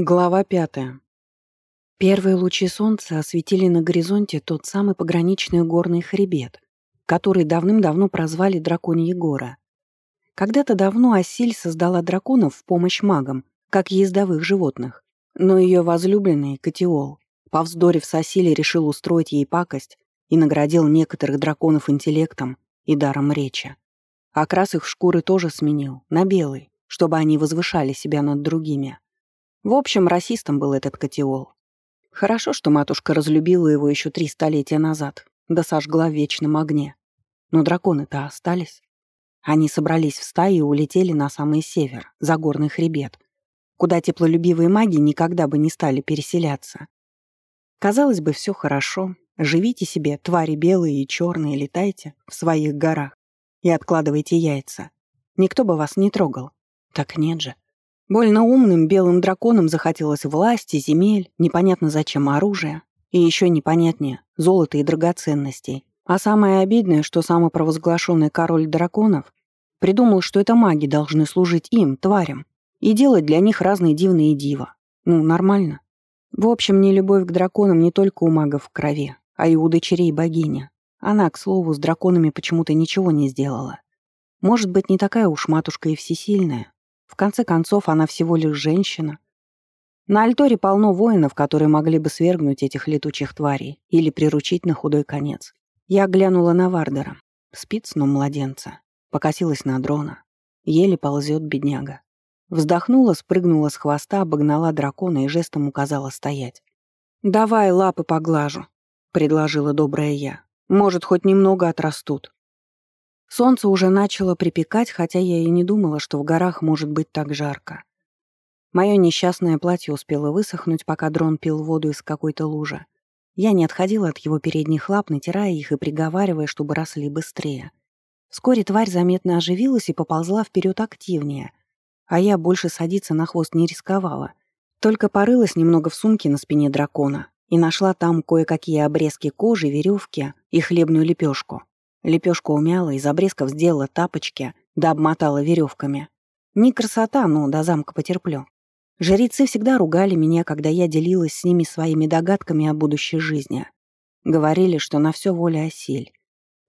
Глава пятая. Первые лучи солнца осветили на горизонте тот самый пограничный горный хребет, который давным-давно прозвали Драконьи горы. Когда-то давно Асиль создала драконов в помощь магам, как ездовых животных, но ее возлюбленный, Катиол, повздорив с Асилей, решил устроить ей пакость и наградил некоторых драконов интеллектом и даром речи. Окрас их шкуры тоже сменил, на белый, чтобы они возвышали себя над другими. В общем, расистом был этот котиол. Хорошо, что матушка разлюбила его еще три столетия назад, да сожгла в вечном огне. Но драконы-то остались. Они собрались в стаи и улетели на самый север, за горный хребет, куда теплолюбивые маги никогда бы не стали переселяться. Казалось бы, все хорошо. Живите себе, твари белые и черные, летайте в своих горах и откладывайте яйца. Никто бы вас не трогал. Так нет же. Больно умным белым драконам захотелось власти, земель, непонятно зачем оружия, и еще непонятнее — золота и драгоценностей. А самое обидное, что самопровозглашенный король драконов придумал, что это маги должны служить им, тварям, и делать для них разные дивные дива. Ну, нормально. В общем, не любовь к драконам не только у магов в крови, а и у дочерей богиня. Она, к слову, с драконами почему-то ничего не сделала. Может быть, не такая уж матушка и всесильная, в конце концов, она всего лишь женщина. На Альторе полно воинов, которые могли бы свергнуть этих летучих тварей или приручить на худой конец. Я глянула на Вардера. Спит сном младенца. Покосилась на дрона. Еле ползет бедняга. Вздохнула, спрыгнула с хвоста, обогнала дракона и жестом указала стоять. «Давай лапы поглажу», — предложила добрая я. «Может, хоть немного отрастут». Солнце уже начало припекать, хотя я и не думала, что в горах может быть так жарко. Мое несчастное платье успело высохнуть, пока дрон пил воду из какой-то лужи. Я не отходила от его передних лап, натирая их и приговаривая, чтобы росли быстрее. Вскоре тварь заметно оживилась и поползла вперед активнее, а я больше садиться на хвост не рисковала. Только порылась немного в сумке на спине дракона и нашла там кое-какие обрезки кожи, веревки и хлебную лепешку. Лепешку умяла, из обрезков сделала тапочки, да обмотала веревками. Не красота, но до замка потерплю. Жрецы всегда ругали меня, когда я делилась с ними своими догадками о будущей жизни. Говорили, что на все воля осель.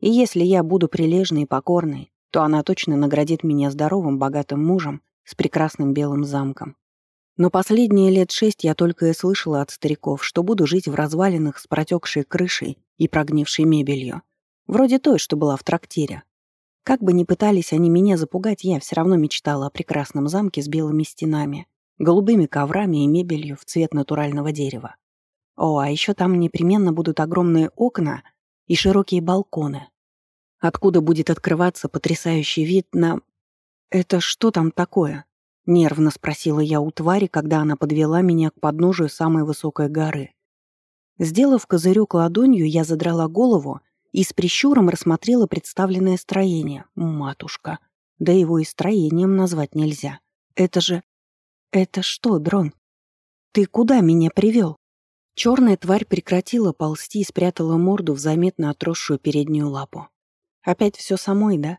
И если я буду прилежной и покорной, то она точно наградит меня здоровым, богатым мужем с прекрасным белым замком. Но последние лет шесть я только и слышала от стариков, что буду жить в развалинах с протекшей крышей и прогнившей мебелью. Вроде той, что была в трактире. Как бы ни пытались они меня запугать, я все равно мечтала о прекрасном замке с белыми стенами, голубыми коврами и мебелью в цвет натурального дерева. О, а еще там непременно будут огромные окна и широкие балконы, откуда будет открываться потрясающий вид на... «Это что там такое?» — нервно спросила я у твари, когда она подвела меня к подножию самой высокой горы. Сделав козырек ладонью, я задрала голову и с прищуром рассмотрела представленное строение. Матушка. Да его и строением назвать нельзя. Это же... Это что, дрон? Ты куда меня привел? Черная тварь прекратила ползти и спрятала морду в заметно отросшую переднюю лапу. Опять все самой, да?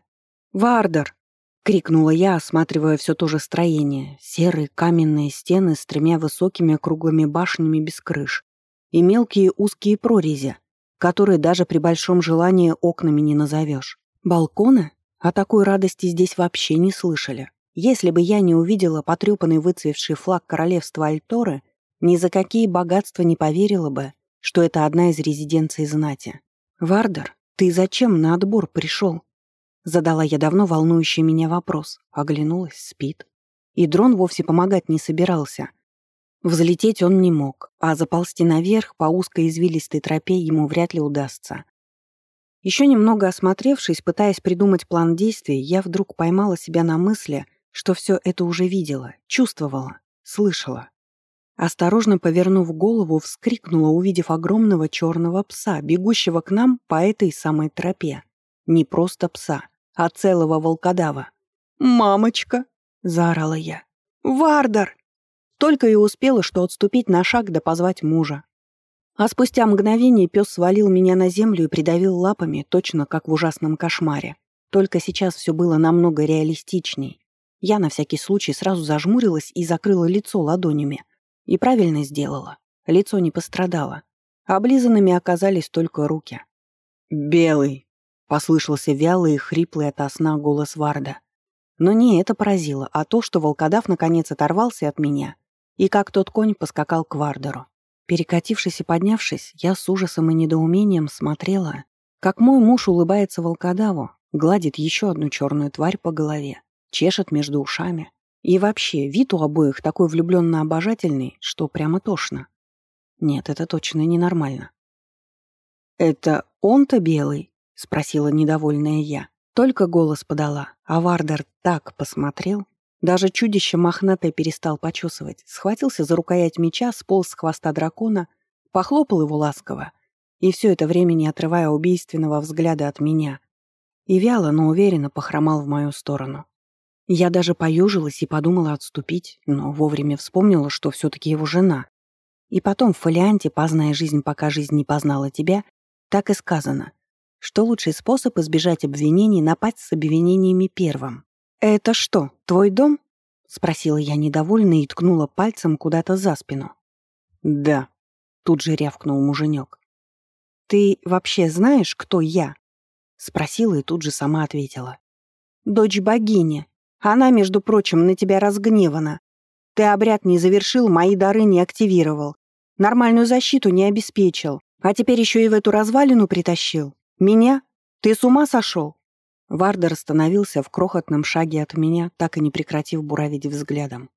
«Вардер!» — крикнула я, осматривая все то же строение. Серые каменные стены с тремя высокими круглыми башнями без крыш и мелкие узкие прорези, которые даже при большом желании окнами не назовешь. Балконы? О такой радости здесь вообще не слышали. Если бы я не увидела потрепанный выцвевший флаг королевства Альторы, ни за какие богатства не поверила бы, что это одна из резиденций знати. «Вардер, ты зачем на отбор пришел?» Задала я давно волнующий меня вопрос. Оглянулась, спит. И дрон вовсе помогать не собирался, Взлететь он не мог, а заползти наверх по узкой извилистой тропе ему вряд ли удастся. Еще немного осмотревшись, пытаясь придумать план действий, я вдруг поймала себя на мысли, что все это уже видела, чувствовала, слышала. Осторожно повернув голову, вскрикнула, увидев огромного черного пса, бегущего к нам по этой самой тропе. Не просто пса, а целого волкодава. «Мамочка!» — заорала я. «Вардар!» Только и успела, что отступить на шаг да позвать мужа. А спустя мгновение пес свалил меня на землю и придавил лапами, точно как в ужасном кошмаре. Только сейчас все было намного реалистичней. Я на всякий случай сразу зажмурилась и закрыла лицо ладонями. И правильно сделала. Лицо не пострадало. Облизанными оказались только руки. «Белый!» — послышался вялый и хриплый ото сна голос Варда. Но не это поразило, а то, что волкодав наконец оторвался от меня, и как тот конь поскакал к Вардеру. Перекатившись и поднявшись, я с ужасом и недоумением смотрела, как мой муж улыбается волкодаву, гладит еще одну черную тварь по голове, чешет между ушами. И вообще, вид у обоих такой влюбленно-обожательный, что прямо тошно. Нет, это точно ненормально. «Это он-то белый?» — спросила недовольная я. Только голос подала, а Вардер так посмотрел. Даже чудище мохнатое перестал почесывать, схватился за рукоять меча, сполз с хвоста дракона, похлопал его ласково, и все это время не отрывая убийственного взгляда от меня. И вяло, но уверенно похромал в мою сторону. Я даже поюжилась и подумала отступить, но вовремя вспомнила, что все-таки его жена. И потом в фолианте «Познай жизнь, пока жизнь не познала тебя» так и сказано, что лучший способ избежать обвинений — напасть с обвинениями первым. «Это что, твой дом?» — спросила я недовольно и ткнула пальцем куда-то за спину. «Да», — тут же рявкнул муженек. «Ты вообще знаешь, кто я?» — спросила и тут же сама ответила. «Дочь богини. Она, между прочим, на тебя разгневана. Ты обряд не завершил, мои дары не активировал. Нормальную защиту не обеспечил. А теперь еще и в эту развалину притащил. Меня? Ты с ума сошел?» Вардер остановился в крохотном шаге от меня, так и не прекратив буравить взглядом.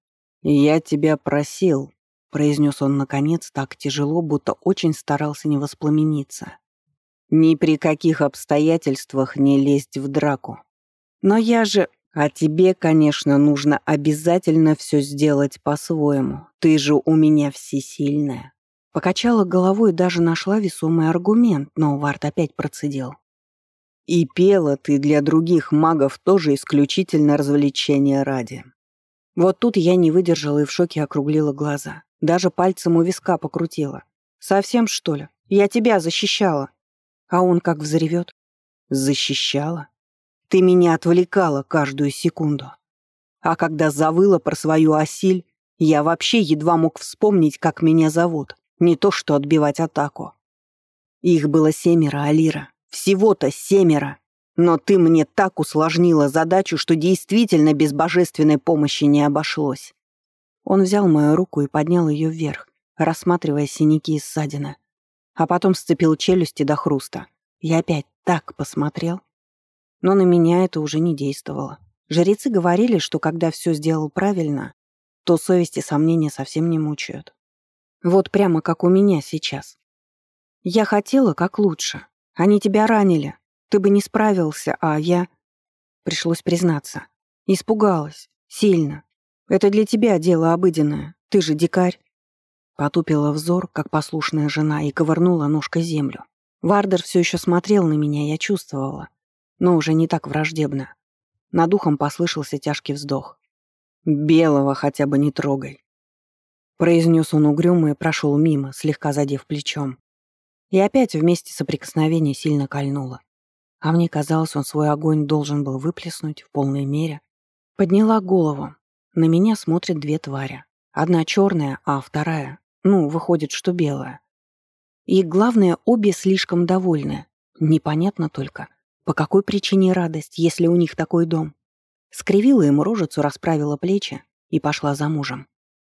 «Я тебя просил», произнес он наконец так тяжело, будто очень старался не воспламениться. «Ни при каких обстоятельствах не лезть в драку. Но я же... А тебе, конечно, нужно обязательно все сделать по-своему. Ты же у меня всесильная». Покачала головой и даже нашла весомый аргумент, но Вард опять процедил. «И пела ты для других магов тоже исключительно развлечения ради». Вот тут я не выдержала и в шоке округлила глаза. Даже пальцем у виска покрутила. «Совсем, что ли? Я тебя защищала». А он как взревет. «Защищала? Ты меня отвлекала каждую секунду. А когда завыла про свою осиль, я вообще едва мог вспомнить, как меня зовут. Не то что отбивать атаку. Их было семеро, Алира. Всего-то семеро. Но ты мне так усложнила задачу, что действительно без божественной помощи не обошлось. Он взял мою руку и поднял ее вверх, рассматривая синяки и ссадины. А потом сцепил челюсти до хруста. Я опять так посмотрел. Но на меня это уже не действовало. Жрецы говорили, что когда все сделал правильно, то совесть и сомнения совсем не мучают. Вот прямо как у меня сейчас. Я хотела как лучше. Они тебя ранили. Ты бы не справился, а я... Пришлось признаться. Испугалась. Сильно. Это для тебя дело обыденное. Ты же дикарь». Потупила взор, как послушная жена, и ковырнула ножкой землю. Вардер все еще смотрел на меня, я чувствовала. Но уже не так враждебно. Над ухом послышался тяжкий вздох. «Белого хотя бы не трогай», — произнес он угрюмо и прошел мимо, слегка задев плечом. И опять вместе соприкосновения сильно кольнуло. А мне казалось, он свой огонь должен был выплеснуть в полной мере. Подняла голову, на меня смотрят две твари. Одна черная, а вторая, ну, выходит, что белая. И главное, обе слишком довольны. Непонятно только, по какой причине радость, если у них такой дом. Скривила ему рожицу, расправила плечи и пошла за мужем.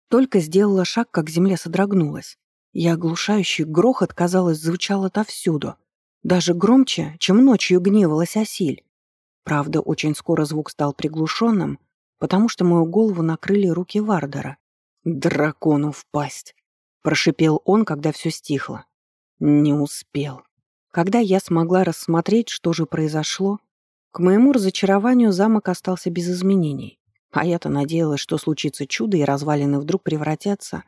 Только сделала шаг, как земля содрогнулась. И оглушающий грохот, казалось, звучал отовсюду. Даже громче, чем ночью гневалась Осиль. Правда, очень скоро звук стал приглушенным, потому что мою голову накрыли руки Вардера. «Дракону в пасть!» — прошипел он, когда все стихло. Не успел. Когда я смогла рассмотреть, что же произошло, к моему разочарованию замок остался без изменений. А я-то надеялась, что случится чудо, и развалины вдруг превратятся.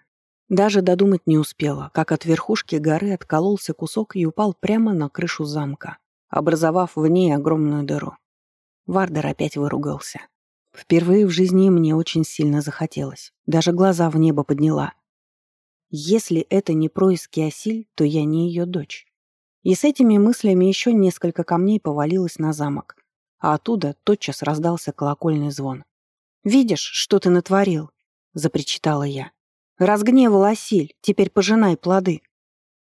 Даже додумать не успела, как от верхушки горы откололся кусок и упал прямо на крышу замка, образовав в ней огромную дыру. Вардер опять выругался. Впервые в жизни мне очень сильно захотелось. Даже глаза в небо подняла. Если это не происки Осиль, то я не ее дочь. И с этими мыслями еще несколько камней повалилось на замок. А оттуда тотчас раздался колокольный звон. «Видишь, что ты натворил?» — запричитала я. Разгневал Асиль, теперь пожинай плоды».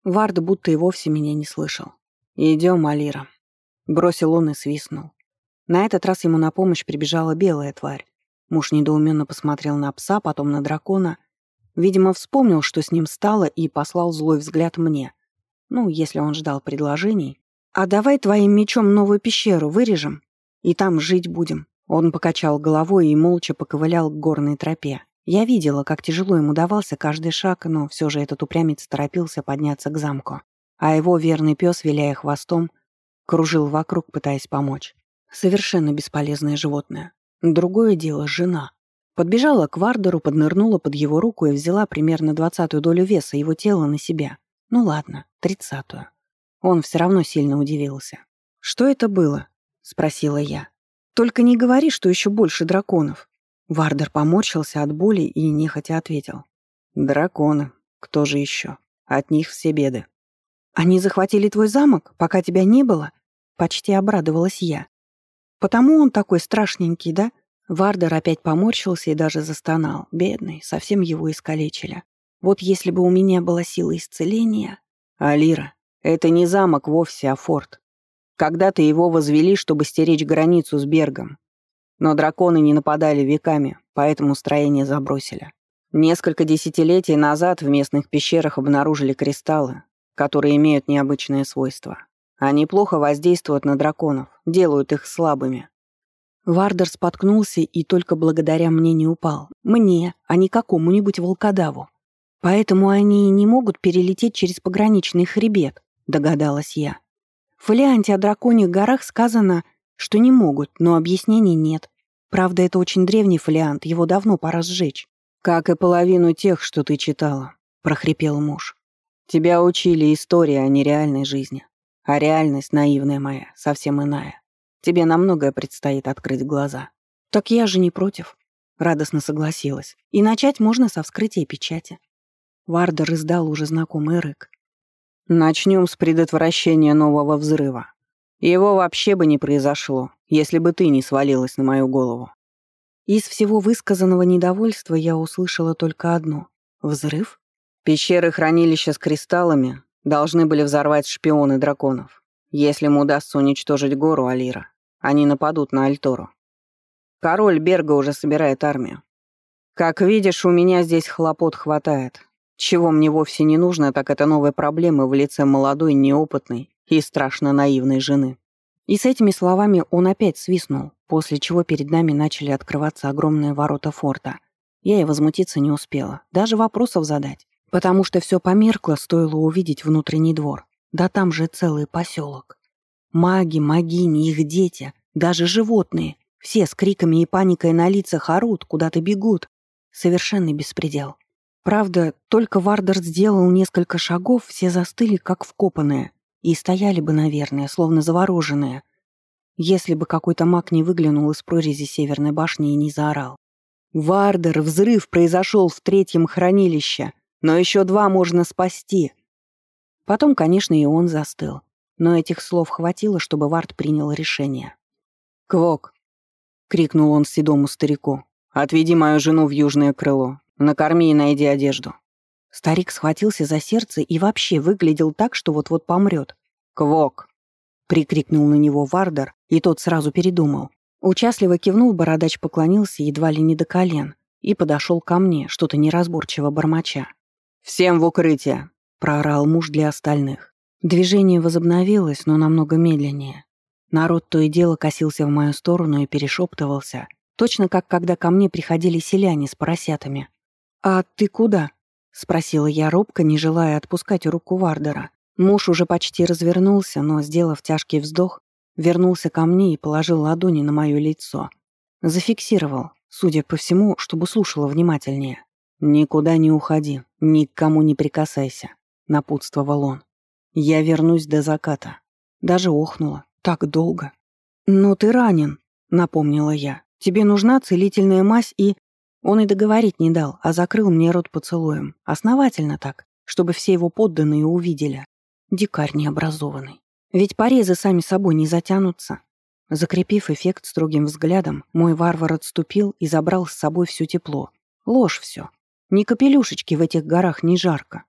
Вард будто и вовсе меня не слышал. «Идем, Алира», — бросил он и свистнул. На этот раз ему на помощь прибежала белая тварь. Муж недоуменно посмотрел на пса, потом на дракона. Видимо, вспомнил, что с ним стало, и послал злой взгляд мне. Ну, если он ждал предложений. «А давай твоим мечом новую пещеру вырежем, и там жить будем». Он покачал головой и молча поковылял к горной тропе. Я видела, как тяжело ему давался каждый шаг, но все же этот упрямец торопился подняться к замку. А его верный пес, виляя хвостом, кружил вокруг, пытаясь помочь. Совершенно бесполезное животное. Другое дело — жена. Подбежала к Вардеру, поднырнула под его руку и взяла примерно двадцатую долю веса его тела на себя. Ну ладно, тридцатую. Он все равно сильно удивился. «Что это было?» — спросила я. «Только не говори, что еще больше драконов». Вардер поморщился от боли и нехотя ответил. «Драконы. Кто же еще? От них все беды». «Они захватили твой замок, пока тебя не было?» Почти обрадовалась я. «Потому он такой страшненький, да?» Вардер опять поморщился и даже застонал. Бедный, совсем его искалечили. Вот если бы у меня была сила исцеления... Алира, это не замок вовсе, а форт. Когда-то его возвели, чтобы стеречь границу с Бергом. Но драконы не нападали веками, поэтому строение забросили. Несколько десятилетий назад в местных пещерах обнаружили кристаллы, которые имеют необычные свойства. Они плохо воздействуют на драконов, делают их слабыми. Вардер споткнулся и только благодаря мне не упал. Мне, а не какому-нибудь волкодаву. Поэтому они и не могут перелететь через пограничный хребет, догадалась я. В фолианте о драконьих горах сказано, что не могут, но объяснений нет. Правда, это очень древний фолиант, его давно пора сжечь. «Как и половину тех, что ты читала», — прохрипел муж. «Тебя учили истории, а не реальной жизни. А реальность, наивная моя, совсем иная. Тебе на многое предстоит открыть глаза». «Так я же не против», — радостно согласилась. «И начать можно со вскрытия печати». Вардер издал уже знакомый рык. «Начнем с предотвращения нового взрыва. Его вообще бы не произошло, если бы ты не свалилась на мою голову». Из всего высказанного недовольства я услышала только одно. «Взрыв?» Пещеры хранилища с кристаллами должны были взорвать шпионы драконов. Если им удастся уничтожить гору Алира, они нападут на Альтору. Король Берга уже собирает армию. Как видишь, у меня здесь хлопот хватает, чего мне вовсе не нужно, так это новая проблема в лице молодой, неопытной и страшно наивной жены. И с этими словами он опять свистнул, после чего перед нами начали открываться огромные ворота форта. Я и возмутиться не успела, даже вопросов задать, потому что все померкло, стоило увидеть внутренний двор. Да там же целый поселок. Маги, магини, их дети, даже животные, все с криками и паникой на лицах орут, куда-то бегут. Совершенный беспредел. Правда, только Вардер сделал несколько шагов, все застыли, как вкопанные, и стояли бы, наверное, словно завороженные, если бы какой-то маг не выглянул из прорези северной башни и не заорал. «Вардер, взрыв произошел в третьем хранилище, но еще два можно спасти!» Потом, конечно, и он застыл, но этих слов хватило, чтобы Вард принял решение. «Квок!» — крикнул он седому старику. «Отведи мою жену в южное крыло. Накорми и найди одежду». Старик схватился за сердце и вообще выглядел так, что вот-вот помрет. «Квок!» — прикрикнул на него Вардер, и тот сразу передумал. Участливо кивнул, бородач поклонился едва ли не до колен и подошел ко мне, что-то неразборчиво бормоча. «Всем в укрытие!» — проорал муж для остальных. Движение возобновилось, но намного медленнее. Народ то и дело косился в мою сторону и перешептывался, точно как когда ко мне приходили селяне с поросятами. «А ты куда?» — спросила я робко, не желая отпускать руку Вардера. Муж уже почти развернулся, но, сделав тяжкий вздох, вернулся ко мне и положил ладони на мое лицо. Зафиксировал, судя по всему, чтобы слушала внимательнее. «Никуда не уходи, никому не прикасайся», — напутствовал он. «Я вернусь до заката». Даже охнула. Так долго. «Но ты ранен», — напомнила я. «Тебе нужна целительная мазь и...» Он и договорить не дал, а закрыл мне рот поцелуем. Основательно так, чтобы все его подданные увидели. Дикарь необразованный. Ведь порезы сами собой не затянутся. Закрепив эффект строгим взглядом, мой варвар отступил и забрал с собой все тепло. Ложь все. Ни капелюшечки в этих горах не жарко.